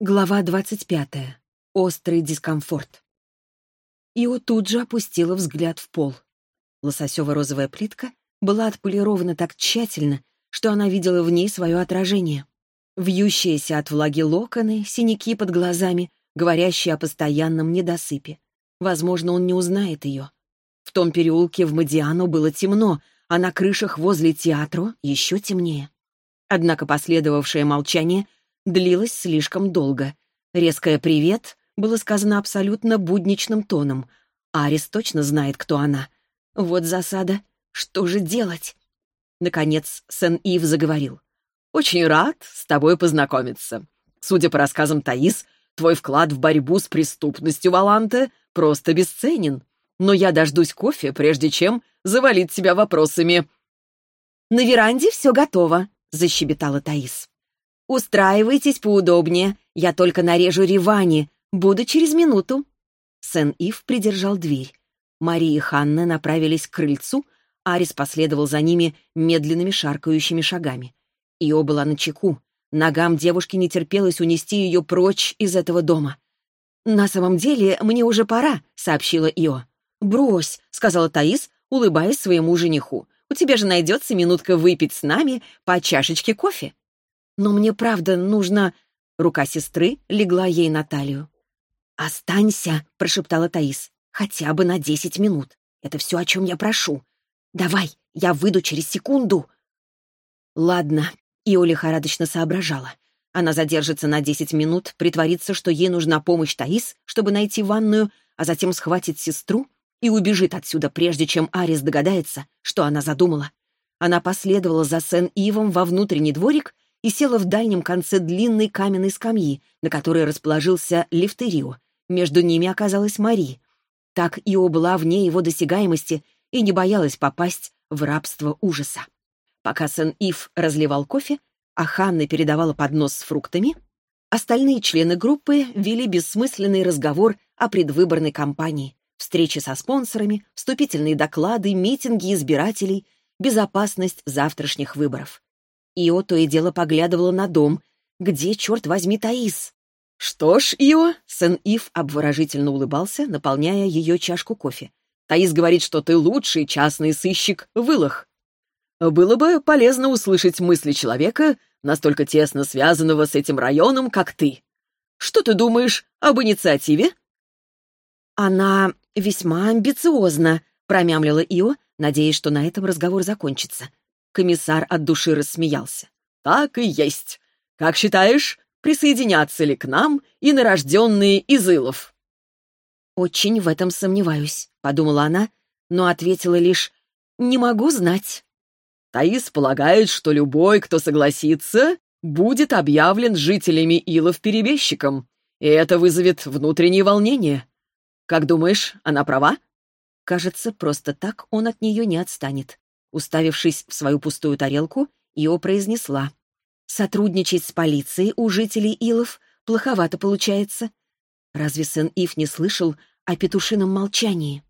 Глава 25. Острый дискомфорт. Ио тут же опустила взгляд в пол. Лососево-розовая плитка была отполирована так тщательно, что она видела в ней свое отражение. Вьющиеся от влаги локоны, синяки под глазами, говорящие о постоянном недосыпе. Возможно, он не узнает ее. В том переулке в Мадиану было темно, а на крышах возле театра еще темнее. Однако последовавшее молчание длилось слишком долго. Резкое «привет» было сказано абсолютно будничным тоном. Арис точно знает, кто она. Вот засада. Что же делать? Наконец, Сен-Ив заговорил. «Очень рад с тобой познакомиться. Судя по рассказам Таис, твой вклад в борьбу с преступностью Валанте просто бесценен. Но я дождусь кофе, прежде чем завалить тебя вопросами». «На веранде все готово», — защебетала Таис. «Устраивайтесь поудобнее. Я только нарежу ревани. Буду через минуту». Сен-Ив придержал дверь. Мария и Ханна направились к крыльцу, Арис последовал за ними медленными шаркающими шагами. Ио была на чеку. Ногам девушки не терпелось унести ее прочь из этого дома. «На самом деле, мне уже пора», — сообщила Ио. «Брось», — сказала Таис, улыбаясь своему жениху. «У тебя же найдется минутка выпить с нами по чашечке кофе». Но мне правда нужно...» Рука сестры легла ей на талию. «Останься», — прошептала Таис, — «хотя бы на десять минут. Это все, о чем я прошу. Давай, я выйду через секунду». «Ладно», — Ио лихорадочно соображала. Она задержится на десять минут, притворится, что ей нужна помощь Таис, чтобы найти ванную, а затем схватит сестру и убежит отсюда, прежде чем Арис догадается, что она задумала. Она последовала за Сен-Ивом во внутренний дворик и села в дальнем конце длинной каменной скамьи, на которой расположился Лифтерио. Между ними оказалась Мари. Так Ио была вне его досягаемости и не боялась попасть в рабство ужаса. Пока Сен-Ив разливал кофе, а Ханна передавала поднос с фруктами, остальные члены группы вели бессмысленный разговор о предвыборной кампании, встречи со спонсорами, вступительные доклады, митинги избирателей, безопасность завтрашних выборов. Ио то и дело поглядывала на дом. Где, черт возьми, Таис? «Что ж, Ио», — Сен-Ив обворожительно улыбался, наполняя ее чашку кофе. «Таис говорит, что ты лучший частный сыщик в Илах. Было бы полезно услышать мысли человека, настолько тесно связанного с этим районом, как ты. Что ты думаешь об инициативе?» «Она весьма амбициозна», — промямлила Ио, надеясь, что на этом разговор закончится. Комиссар от души рассмеялся. «Так и есть. Как считаешь, присоединятся ли к нам и нарожденные из Илов?» «Очень в этом сомневаюсь», — подумала она, но ответила лишь «не могу знать». Таис полагает, что любой, кто согласится, будет объявлен жителями Илов перебежчиком, и это вызовет внутреннее волнение. Как думаешь, она права? Кажется, просто так он от нее не отстанет. Уставившись в свою пустую тарелку, Ио произнесла. «Сотрудничать с полицией у жителей Илов плоховато получается. Разве сын Ив не слышал о петушином молчании?»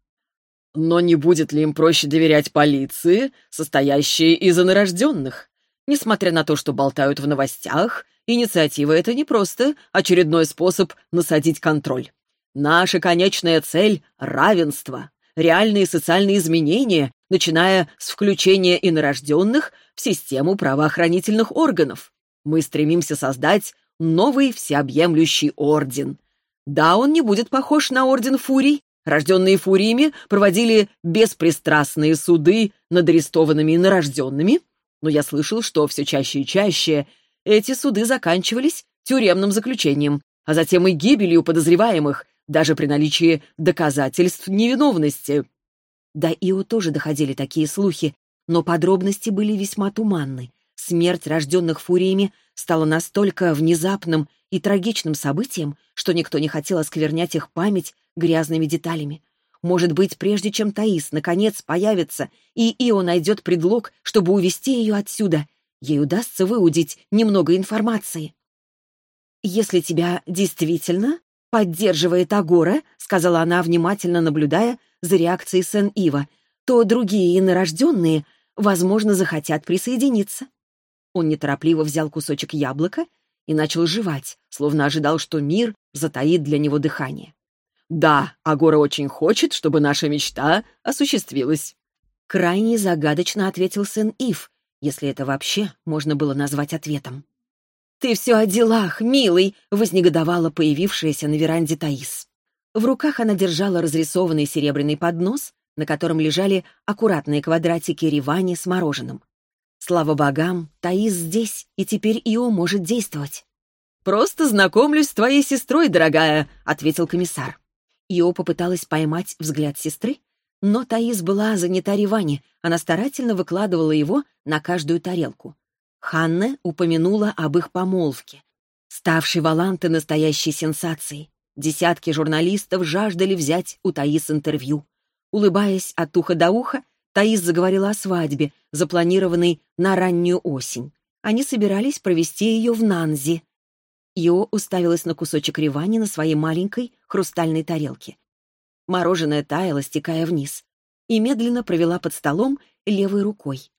«Но не будет ли им проще доверять полиции, состоящей из инорожденных? Несмотря на то, что болтают в новостях, инициатива — это не просто очередной способ насадить контроль. Наша конечная цель — равенство, реальные социальные изменения, начиная с включения инорожденных в систему правоохранительных органов. Мы стремимся создать новый всеобъемлющий орден. Да, он не будет похож на орден фурий. Рожденные фуриями проводили беспристрастные суды над арестованными инорожденными, но я слышал, что все чаще и чаще эти суды заканчивались тюремным заключением, а затем и гибелью подозреваемых, даже при наличии доказательств невиновности. До Ио тоже доходили такие слухи, но подробности были весьма туманны. Смерть рожденных фуриями стала настолько внезапным и трагичным событием, что никто не хотел осквернять их память грязными деталями. Может быть, прежде чем Таис наконец появится, и Ио найдет предлог, чтобы увести ее отсюда, ей удастся выудить немного информации. «Если тебя действительно поддерживает Агора», — сказала она, внимательно наблюдая за реакцией Сен-Ива, то другие инорожденные, возможно, захотят присоединиться. Он неторопливо взял кусочек яблока и начал жевать, словно ожидал, что мир затаит для него дыхание. «Да, Агора очень хочет, чтобы наша мечта осуществилась». Крайне загадочно ответил сын Ив, если это вообще можно было назвать ответом. «Ты все о делах, милый!» — вознегодовала появившаяся на веранде Таис. В руках она держала разрисованный серебряный поднос, на котором лежали аккуратные квадратики ревани с мороженым. Слава богам, Таис здесь, и теперь Ио может действовать. «Просто знакомлюсь с твоей сестрой, дорогая», — ответил комиссар. Ио попыталась поймать взгляд сестры, но Таис была занята Ревани, она старательно выкладывала его на каждую тарелку. Ханна упомянула об их помолвке, ставшей Валанты настоящей сенсацией. Десятки журналистов жаждали взять у Таис интервью. Улыбаясь от уха до уха, Таис заговорила о свадьбе, запланированной на раннюю осень. Они собирались провести ее в Нанзи. Йо уставилась на кусочек ревани на своей маленькой хрустальной тарелке. Мороженое таяло, стекая вниз, и медленно провела под столом левой рукой.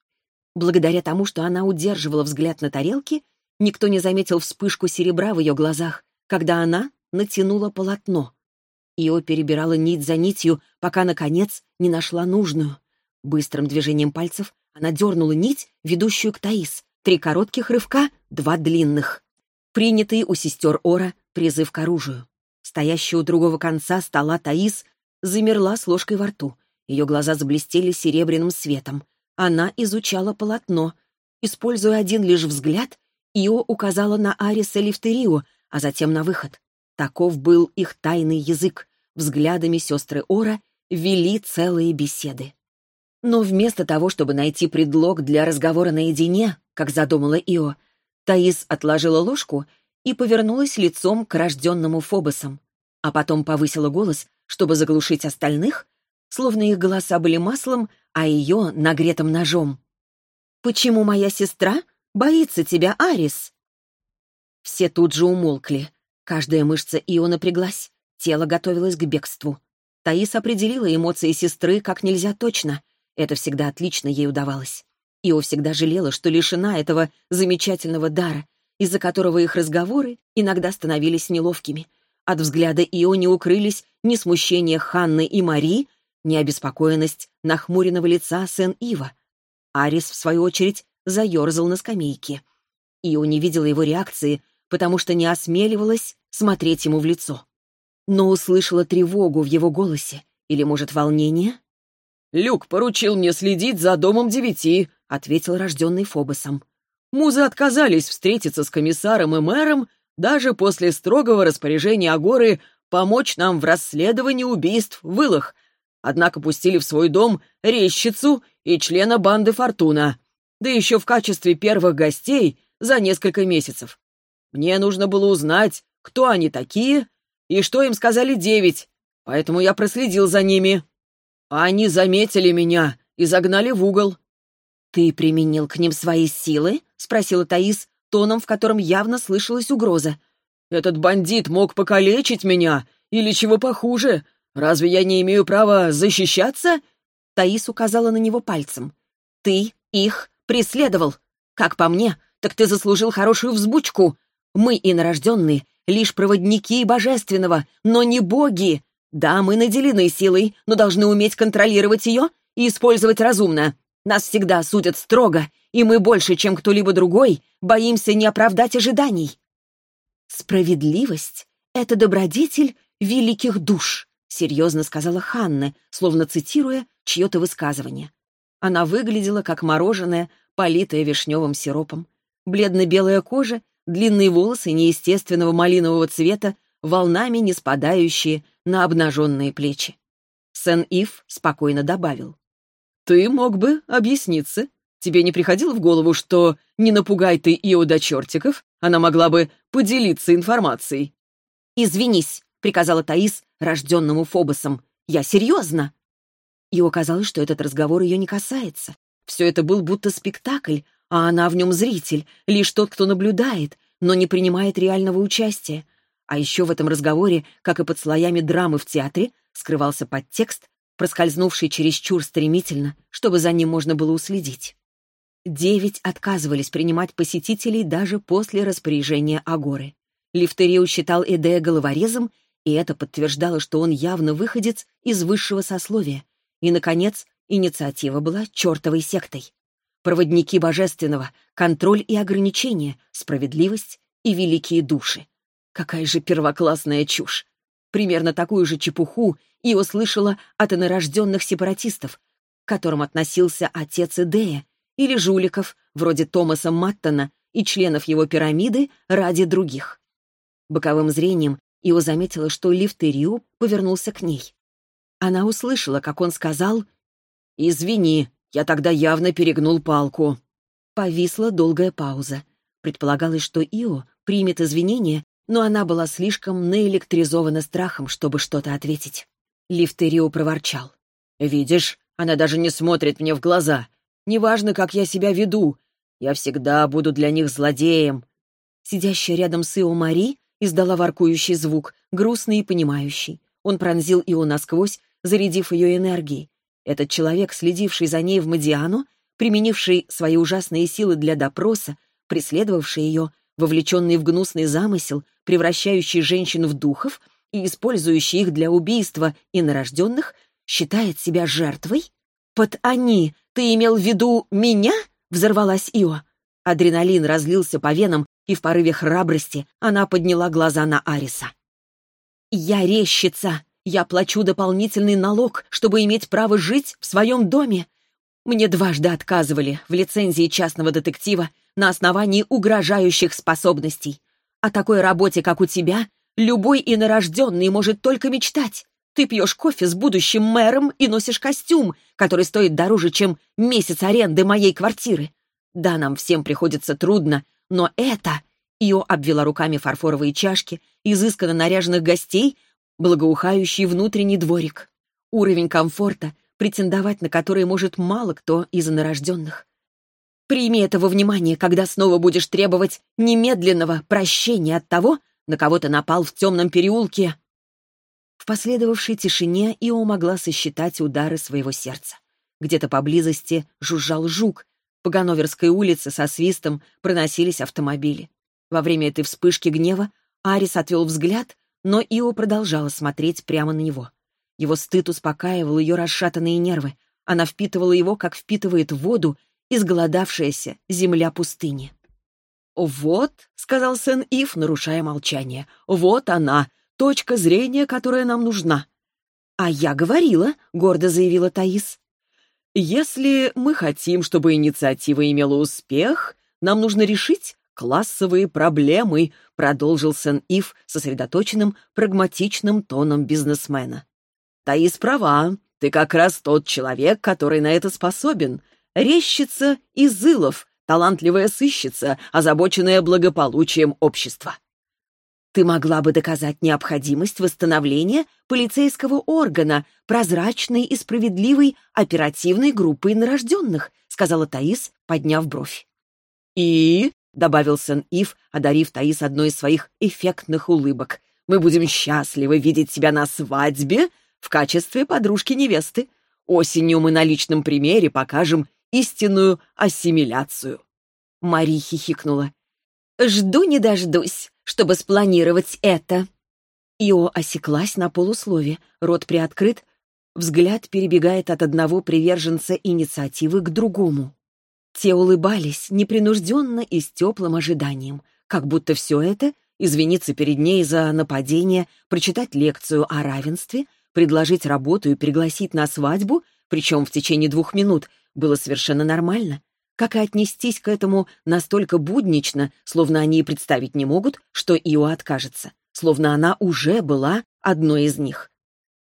Благодаря тому, что она удерживала взгляд на тарелке, никто не заметил вспышку серебра в ее глазах, когда она натянула полотно. Ио перебирала нить за нитью, пока, наконец, не нашла нужную. Быстрым движением пальцев она дернула нить, ведущую к Таис. Три коротких рывка, два длинных. Принятый у сестер Ора призыв к оружию. Стоящая у другого конца стола Таис замерла с ложкой во рту. Ее глаза заблестели серебряным светом. Она изучала полотно. Используя один лишь взгляд, Ио указала на Ариса Лифтерио, а затем на выход. Таков был их тайный язык. Взглядами сестры Ора вели целые беседы. Но вместо того, чтобы найти предлог для разговора наедине, как задумала Ио, Таис отложила ложку и повернулась лицом к рожденному Фобосом, а потом повысила голос, чтобы заглушить остальных, словно их голоса были маслом, а ее — нагретым ножом. «Почему моя сестра боится тебя, Арис?» Все тут же умолкли, Каждая мышца Ио напряглась, тело готовилось к бегству. Таис определила эмоции сестры как нельзя точно. Это всегда отлично ей удавалось. Ио всегда жалела, что лишена этого замечательного дара, из-за которого их разговоры иногда становились неловкими. От взгляда Ио не укрылись ни смущение Ханны и Мари, ни обеспокоенность нахмуренного лица Сен-Ива. Арис, в свою очередь, заерзал на скамейке. Ио не видела его реакции, потому что не осмеливалась смотреть ему в лицо. Но услышала тревогу в его голосе, или, может, волнение? «Люк поручил мне следить за домом девяти», — ответил рожденный Фобосом. «Музы отказались встретиться с комиссаром и мэром даже после строгого распоряжения Агоры помочь нам в расследовании убийств в Илах, однако пустили в свой дом резчицу и члена банды Фортуна, да еще в качестве первых гостей за несколько месяцев. Мне нужно было узнать, кто они такие и что им сказали девять, поэтому я проследил за ними. Они заметили меня и загнали в угол. «Ты применил к ним свои силы?» — спросила Таис, тоном, в котором явно слышалась угроза. «Этот бандит мог покалечить меня или чего похуже. Разве я не имею права защищаться?» Таис указала на него пальцем. «Ты их преследовал. Как по мне, так ты заслужил хорошую взбучку. Мы, инорожденные, лишь проводники божественного, но не боги. Да, мы наделены силой, но должны уметь контролировать ее и использовать разумно. Нас всегда судят строго, и мы больше, чем кто-либо другой, боимся не оправдать ожиданий. «Справедливость — это добродетель великих душ», — серьезно сказала Ханна, словно цитируя чье-то высказывание. Она выглядела как мороженое, политое вишневым сиропом. Бледно-белая кожа длинные волосы неестественного малинового цвета, волнами не спадающие на обнаженные плечи. Сен-Ив спокойно добавил. «Ты мог бы объясниться. Тебе не приходило в голову, что не напугай ты Ио до чертиков, она могла бы поделиться информацией?» «Извинись», — приказала Таис рожденному Фобосом. «Я серьезно». И оказалось, что этот разговор ее не касается. Все это был будто спектакль, а она в нем зритель, лишь тот, кто наблюдает, но не принимает реального участия. А еще в этом разговоре, как и под слоями драмы в театре, скрывался подтекст, проскользнувший чересчур стремительно, чтобы за ним можно было уследить. девять отказывались принимать посетителей даже после распоряжения Агоры. Лифтерио считал Эдея головорезом, и это подтверждало, что он явно выходец из высшего сословия. И, наконец, инициатива была чертовой сектой. Проводники божественного, контроль и ограничения, справедливость и великие души. Какая же первоклассная чушь! Примерно такую же чепуху и услышала от инорожденных сепаратистов, к которым относился отец Идея, или жуликов, вроде Томаса Маттона и членов его пирамиды ради других. Боковым зрением Ио заметила, что Лифтерио повернулся к ней. Она услышала, как он сказал «Извини, я тогда явно перегнул палку». Повисла долгая пауза. Предполагалось, что Ио примет извинения но она была слишком наэлектризована страхом, чтобы что-то ответить. Лифтерио проворчал. «Видишь, она даже не смотрит мне в глаза. Неважно, как я себя веду. Я всегда буду для них злодеем». Сидящая рядом с Ио Мари издала воркующий звук, грустный и понимающий. Он пронзил Ио насквозь, зарядив ее энергией. Этот человек, следивший за ней в Мадиану, применивший свои ужасные силы для допроса, преследовавший ее, вовлеченный в гнусный замысел, превращающий женщин в духов и использующий их для убийства инорожденных, считает себя жертвой? «Под они ты имел в виду меня?» — взорвалась Ио. Адреналин разлился по венам, и в порыве храбрости она подняла глаза на Ариса. «Я резчица. Я плачу дополнительный налог, чтобы иметь право жить в своем доме. Мне дважды отказывали в лицензии частного детектива на основании угрожающих способностей. О такой работе, как у тебя, любой инорожденный может только мечтать. Ты пьешь кофе с будущим мэром и носишь костюм, который стоит дороже, чем месяц аренды моей квартиры. Да, нам всем приходится трудно, но это...» Ио обвела руками фарфоровые чашки, изысканно наряженных гостей, благоухающий внутренний дворик. Уровень комфорта, претендовать на который может мало кто из инорожденных. Прими это во внимание, когда снова будешь требовать немедленного прощения от того, на кого ты напал в темном переулке. В последовавшей тишине Ио могла сосчитать удары своего сердца. Где-то поблизости жужжал жук. По Ганноверской улице со свистом проносились автомобили. Во время этой вспышки гнева Арис отвел взгляд, но Ио продолжала смотреть прямо на него. Его стыд успокаивал ее расшатанные нервы. Она впитывала его, как впитывает воду, изголодавшаяся земля пустыни. «Вот», — сказал Сен-Ив, нарушая молчание, — «вот она, точка зрения, которая нам нужна». «А я говорила», — гордо заявила Таис. «Если мы хотим, чтобы инициатива имела успех, нам нужно решить классовые проблемы», — продолжил Сен-Ив сосредоточенным, прагматичным тоном бизнесмена. «Таис права, ты как раз тот человек, который на это способен. Рещица и Зылов, талантливая сыщица, озабоченная благополучием общества. Ты могла бы доказать необходимость восстановления полицейского органа, прозрачной и справедливой оперативной группы нарожденных, сказала Таис, подняв бровь. И, — добавил Сен-Ив, одарив Таис одной из своих эффектных улыбок, мы будем счастливы видеть тебя на свадьбе в качестве подружки-невесты. Осенью мы на личном примере покажем истинную ассимиляцию. Мари хихикнула. «Жду не дождусь, чтобы спланировать это». Ио осеклась на полуслове, рот приоткрыт, взгляд перебегает от одного приверженца инициативы к другому. Те улыбались непринужденно и с теплым ожиданием, как будто все это — извиниться перед ней за нападение, прочитать лекцию о равенстве, предложить работу и пригласить на свадьбу, причем в течение двух минут, было совершенно нормально. Как и отнестись к этому настолько буднично, словно они и представить не могут, что Ио откажется, словно она уже была одной из них.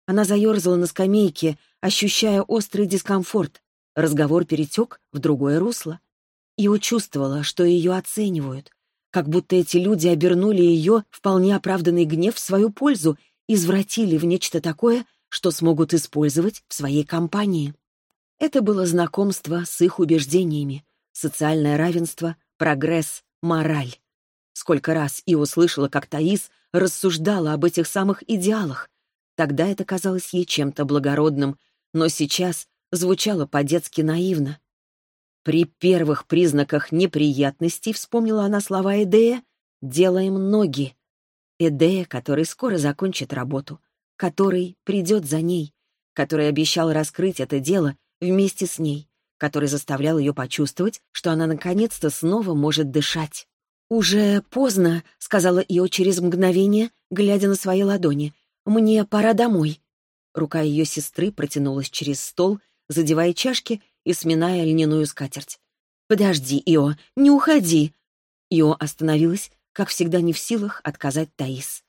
Она заерзала на скамейке, ощущая острый дискомфорт. Разговор перетек в другое русло. Ио чувствовала, что ее оценивают, как будто эти люди обернули ее вполне оправданный гнев в свою пользу, извратили в нечто такое, что смогут использовать в своей компании. Это было знакомство с их убеждениями, социальное равенство, прогресс, мораль. Сколько раз и услышала, как Таис рассуждала об этих самых идеалах. Тогда это казалось ей чем-то благородным, но сейчас звучало по-детски наивно. При первых признаках неприятностей, вспомнила она слова Эдея, делаем ноги. Эдея, который скоро закончит работу, который придет за ней, который обещал раскрыть это дело вместе с ней, который заставлял ее почувствовать, что она наконец-то снова может дышать. «Уже поздно», — сказала Ио через мгновение, глядя на свои ладони. «Мне пора домой». Рука ее сестры протянулась через стол, задевая чашки и сминая льняную скатерть. «Подожди, Ио, не уходи!» Ио остановилась, как всегда не в силах отказать Таис.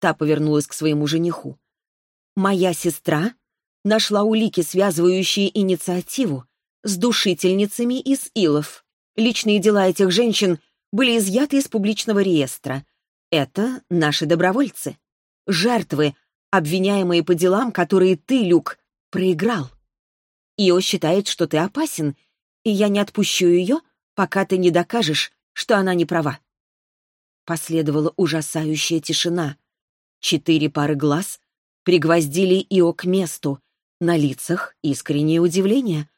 Та повернулась к своему жениху. «Моя сестра нашла улики, связывающие инициативу с душительницами из Илов. Личные дела этих женщин были изъяты из публичного реестра. Это наши добровольцы. Жертвы, обвиняемые по делам, которые ты, Люк, проиграл. Ио считает, что ты опасен, и я не отпущу ее, пока ты не докажешь, что она не права. Последовала ужасающая тишина. Четыре пары глаз пригвоздили Ио к месту. На лицах искреннее удивление.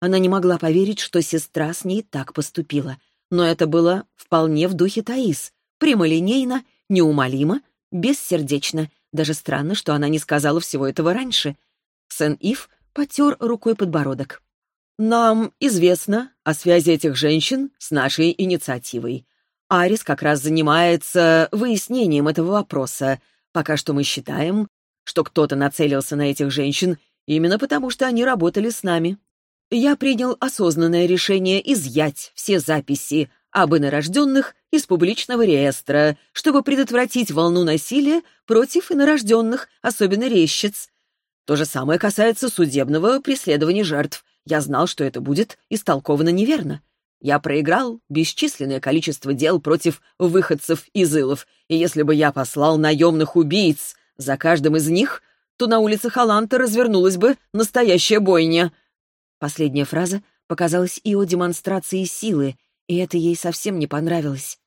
Она не могла поверить, что сестра с ней так поступила. Но это было вполне в духе Таис. Прямолинейно, неумолимо, бессердечно. Даже странно, что она не сказала всего этого раньше. Сен-Ив потер рукой подбородок. «Нам известно о связи этих женщин с нашей инициативой. Арис как раз занимается выяснением этого вопроса. Пока что мы считаем, что кто-то нацелился на этих женщин именно потому, что они работали с нами. Я принял осознанное решение изъять все записи об инорожденных из публичного реестра, чтобы предотвратить волну насилия против инорожденных, особенно рещиц. То же самое касается судебного преследования жертв. Я знал, что это будет истолковано неверно. Я проиграл бесчисленное количество дел против выходцев из Илов, и если бы я послал наемных убийц за каждым из них, то на улице Халанта развернулась бы настоящая бойня. Последняя фраза показалась Ио демонстрацией силы, и это ей совсем не понравилось.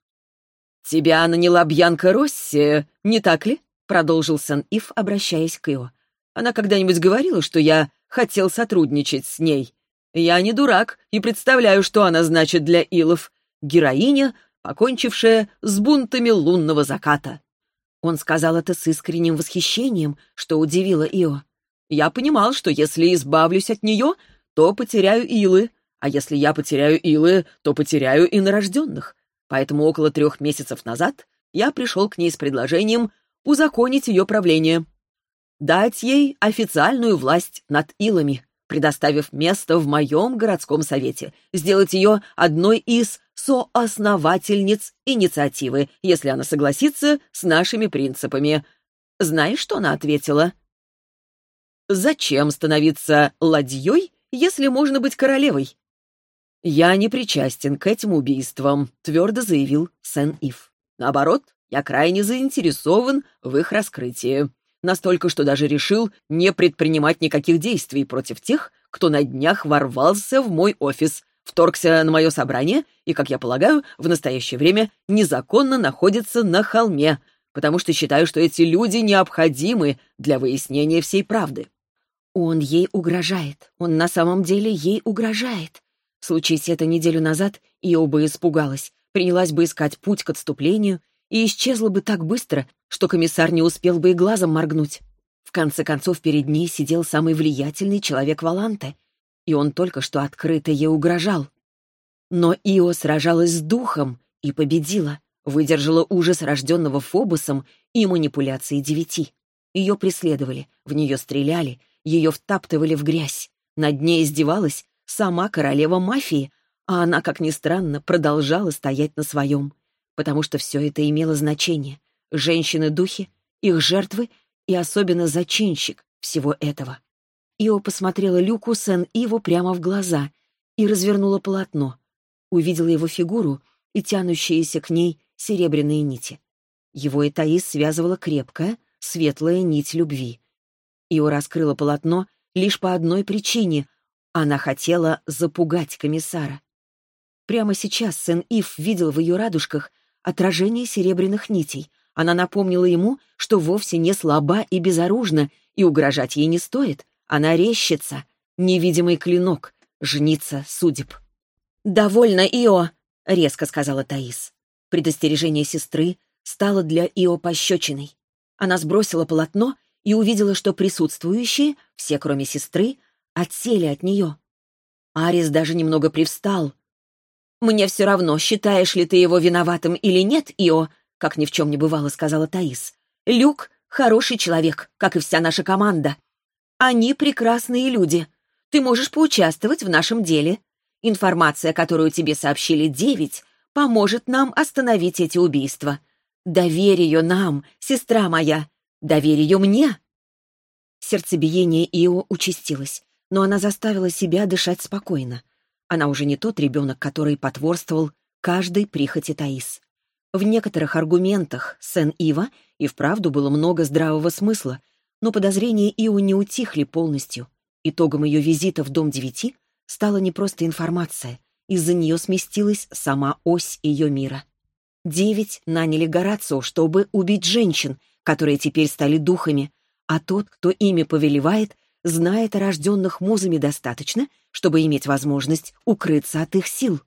«Тебя наняла Бьянка Росси, не так ли?» — продолжил Сан-Ив, обращаясь к Ио. «Она когда-нибудь говорила, что я хотел сотрудничать с ней?» Я не дурак и представляю, что она значит для Илов. Героиня, покончившая с бунтами лунного заката. Он сказал это с искренним восхищением, что удивило Ио. Я понимал, что если избавлюсь от нее, то потеряю Илы, а если я потеряю Илы, то потеряю и нарожденных. Поэтому около трех месяцев назад я пришел к ней с предложением узаконить ее правление. Дать ей официальную власть над Илами предоставив место в моем городском совете, сделать ее одной из соосновательниц инициативы, если она согласится с нашими принципами. Знаешь, что она ответила? «Зачем становиться ладьей, если можно быть королевой?» «Я не причастен к этим убийствам», — твердо заявил Сен-Ив. «Наоборот, я крайне заинтересован в их раскрытии настолько, что даже решил не предпринимать никаких действий против тех, кто на днях ворвался в мой офис, вторгся на мое собрание и, как я полагаю, в настоящее время незаконно находится на холме, потому что считаю, что эти люди необходимы для выяснения всей правды. Он ей угрожает. Он на самом деле ей угрожает. Случись это неделю назад, Ио бы испугалась, принялась бы искать путь к отступлению и исчезла бы так быстро, что комиссар не успел бы и глазом моргнуть. В конце концов, перед ней сидел самый влиятельный человек Валанте, и он только что открыто ей угрожал. Но Ио сражалась с духом и победила, выдержала ужас рожденного Фобусом и манипуляции девяти. Ее преследовали, в нее стреляли, ее втаптывали в грязь. Над ней издевалась сама королева мафии, а она, как ни странно, продолжала стоять на своем потому что все это имело значение. Женщины-духи, их жертвы и особенно зачинщик всего этого. Ио посмотрела Люку Сен-Иву прямо в глаза и развернула полотно. Увидела его фигуру и тянущиеся к ней серебряные нити. Его и Таис связывала крепкая, светлая нить любви. Ио раскрыла полотно лишь по одной причине — она хотела запугать комиссара. Прямо сейчас Сен-Ив видел в ее радужках отражение серебряных нитей. Она напомнила ему, что вовсе не слаба и безоружна, и угрожать ей не стоит. Она рещится, невидимый клинок, жница судеб. «Довольно, Ио!» — резко сказала Таис. Предостережение сестры стало для Ио пощечиной. Она сбросила полотно и увидела, что присутствующие, все кроме сестры, отсели от нее. Арис даже немного привстал. «Мне все равно, считаешь ли ты его виноватым или нет, Ио», как ни в чем не бывало, сказала Таис. «Люк — хороший человек, как и вся наша команда. Они прекрасные люди. Ты можешь поучаствовать в нашем деле. Информация, которую тебе сообщили девять, поможет нам остановить эти убийства. Доверь ее нам, сестра моя. Доверь ее мне. Сердцебиение Ио участилось, но она заставила себя дышать спокойно. Она уже не тот ребенок, который потворствовал каждой прихоти Таис. В некоторых аргументах Сен-Ива и вправду было много здравого смысла, но подозрения Ио не утихли полностью. Итогом ее визита в Дом девяти стала не просто информация, из-за нее сместилась сама ось ее мира. Девять наняли Горацио, чтобы убить женщин, которые теперь стали духами, а тот, кто ими повелевает, знает о рожденных музами достаточно, чтобы иметь возможность укрыться от их сил.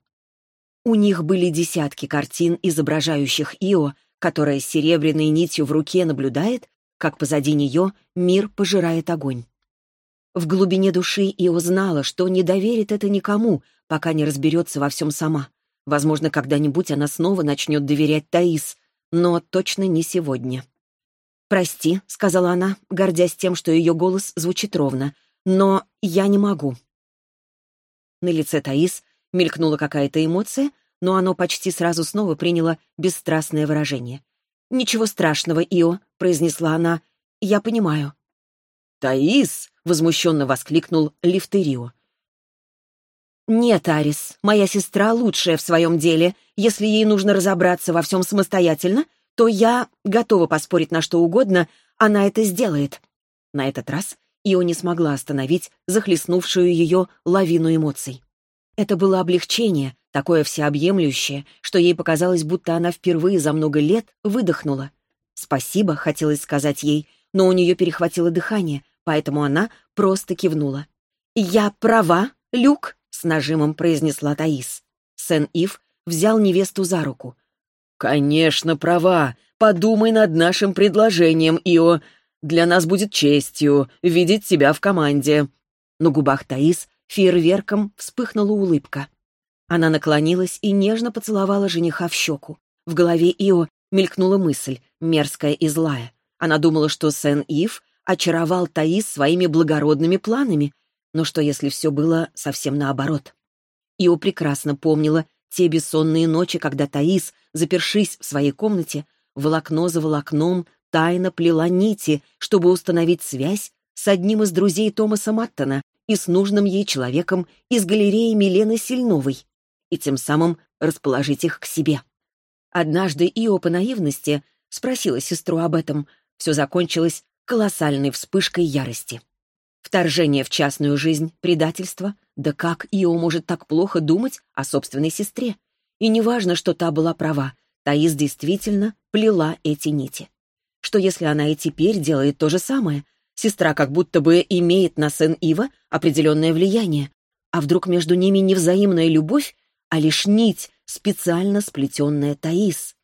У них были десятки картин, изображающих Ио, которая серебряной нитью в руке наблюдает, как позади нее мир пожирает огонь. В глубине души Ио знала, что не доверит это никому, пока не разберется во всем сама. Возможно, когда-нибудь она снова начнет доверять Таис, но точно не сегодня. «Прости», — сказала она, гордясь тем, что ее голос звучит ровно, «но я не могу». На лице Таис мелькнула какая-то эмоция, но оно почти сразу снова приняло бесстрастное выражение. «Ничего страшного, Ио», — произнесла она, — «я понимаю». «Таис!» — возмущенно воскликнул Лифтерио. «Нет, Арис, моя сестра лучшая в своем деле. Если ей нужно разобраться во всем самостоятельно, то я готова поспорить на что угодно, она это сделает». На этот раз Ио не смогла остановить захлестнувшую ее лавину эмоций. Это было облегчение, такое всеобъемлющее, что ей показалось, будто она впервые за много лет выдохнула. «Спасибо», — хотелось сказать ей, но у нее перехватило дыхание, поэтому она просто кивнула. «Я права, Люк?» — с нажимом произнесла Таис. Сен-Ив взял невесту за руку. «Конечно, права. Подумай над нашим предложением, Ио. Для нас будет честью видеть тебя в команде». На губах Таис фейерверком вспыхнула улыбка. Она наклонилась и нежно поцеловала жениха в щеку. В голове Ио мелькнула мысль, мерзкая и злая. Она думала, что Сен-Ив очаровал Таис своими благородными планами, но что если все было совсем наоборот? Ио прекрасно помнила те бессонные ночи, когда Таис, запершись в своей комнате, волокно за волокном тайно плела нити, чтобы установить связь с одним из друзей Томаса Маттона и с нужным ей человеком из галереи Милены Сильновой, и тем самым расположить их к себе. Однажды Ио по наивности спросила сестру об этом. Все закончилось колоссальной вспышкой ярости. Вторжение в частную жизнь, предательство. Да как Ио может так плохо думать о собственной сестре? И неважно, что та была права, Таис действительно плела эти нити. Что если она и теперь делает то же самое? Сестра как будто бы имеет на Сен-Ива определенное влияние. А вдруг между ними не взаимная любовь, а лишь нить, специально сплетенная Таис?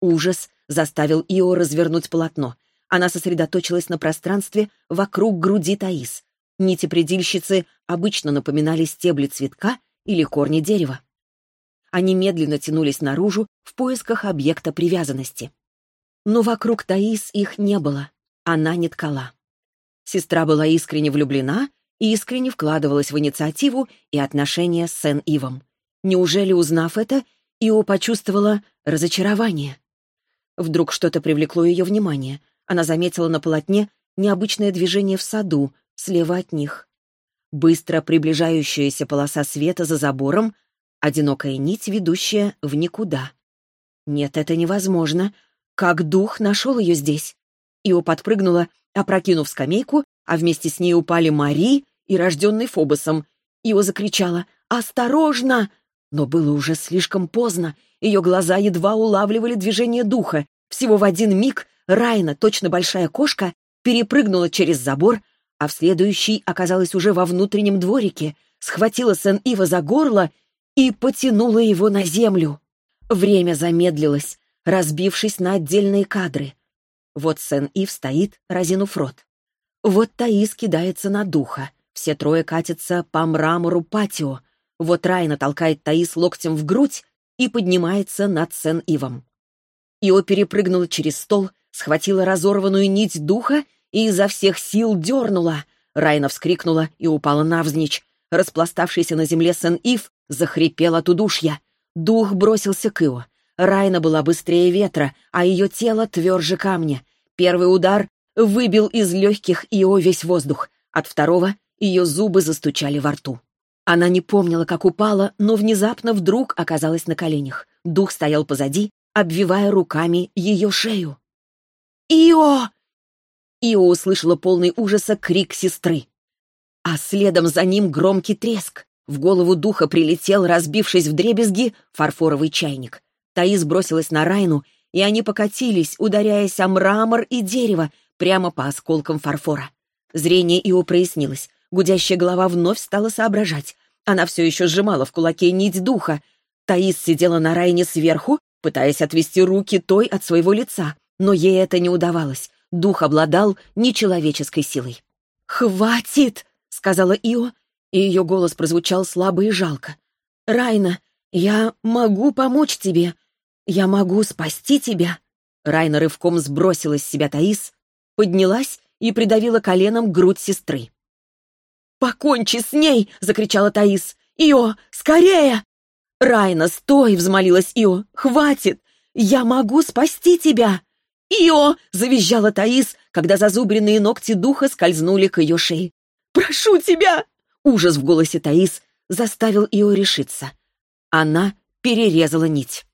Ужас заставил Ио развернуть полотно. Она сосредоточилась на пространстве вокруг груди Таис. Нити предильщицы обычно напоминали стебли цветка или корни дерева. Они медленно тянулись наружу в поисках объекта привязанности. Но вокруг Таис их не было. Она не ткала. Сестра была искренне влюблена и искренне вкладывалась в инициативу и отношения с Сен-Ивом. Неужели, узнав это, Ио почувствовала разочарование? Вдруг что-то привлекло ее внимание — она заметила на полотне необычное движение в саду, слева от них. Быстро приближающаяся полоса света за забором, одинокая нить, ведущая в никуда. Нет, это невозможно. Как дух нашел ее здесь? Ио подпрыгнула, опрокинув скамейку, а вместе с ней упали Мари и рожденный Фобосом. Ио закричала «Осторожно!» Но было уже слишком поздно. Ее глаза едва улавливали движение духа. Всего в один миг Райна, точно большая кошка, перепрыгнула через забор, а в следующий оказалась уже во внутреннем дворике, схватила Сен-Ива за горло и потянула его на землю. Время замедлилось, разбившись на отдельные кадры. Вот Сен-Ив стоит, разинув рот. Вот Таис кидается на духа. Все трое катятся по мрамору патио. Вот Райна толкает Таис локтем в грудь и поднимается над Сен-Ивом. Ио перепрыгнула через стол, схватила разорванную нить духа и изо всех сил дернула. Райна вскрикнула и упала навзничь. Распластавшийся на земле Сен-Ив захрипел от удушья. Дух бросился к Ио. Райна была быстрее ветра, а ее тело тверже камня. Первый удар выбил из легких Ио весь воздух. От второго ее зубы застучали во рту. Она не помнила, как упала, но внезапно вдруг оказалась на коленях. Дух стоял позади, обвивая руками ее шею. «Ио!» Ио услышала полный ужаса крик сестры. А следом за ним громкий треск. В голову духа прилетел, разбившись в дребезги, фарфоровый чайник. Таис бросилась на Райну, и они покатились, ударяясь о мрамор и дерево, прямо по осколкам фарфора. Зрение Ио прояснилось. Гудящая голова вновь стала соображать. Она все еще сжимала в кулаке нить духа. Таис сидела на Райне сверху, пытаясь отвести руки той от своего лица, но ей это не удавалось. Дух обладал нечеловеческой силой. «Хватит!» — сказала Ио, и ее голос прозвучал слабо и жалко. «Райна, я могу помочь тебе. Я могу спасти тебя». Райна рывком сбросила с себя Таис, поднялась и придавила коленом грудь сестры. «Покончи с ней!» — закричала Таис. «Ио, скорее!» «Райна, стой!» — взмолилась Ио. «Хватит! Я могу спасти тебя!» «Ио!» — завизжала Таис, когда зазубренные ногти духа скользнули к ее шее. «Прошу тебя!» Ужас в голосе Таис заставил Ио решиться. Она перерезала нить.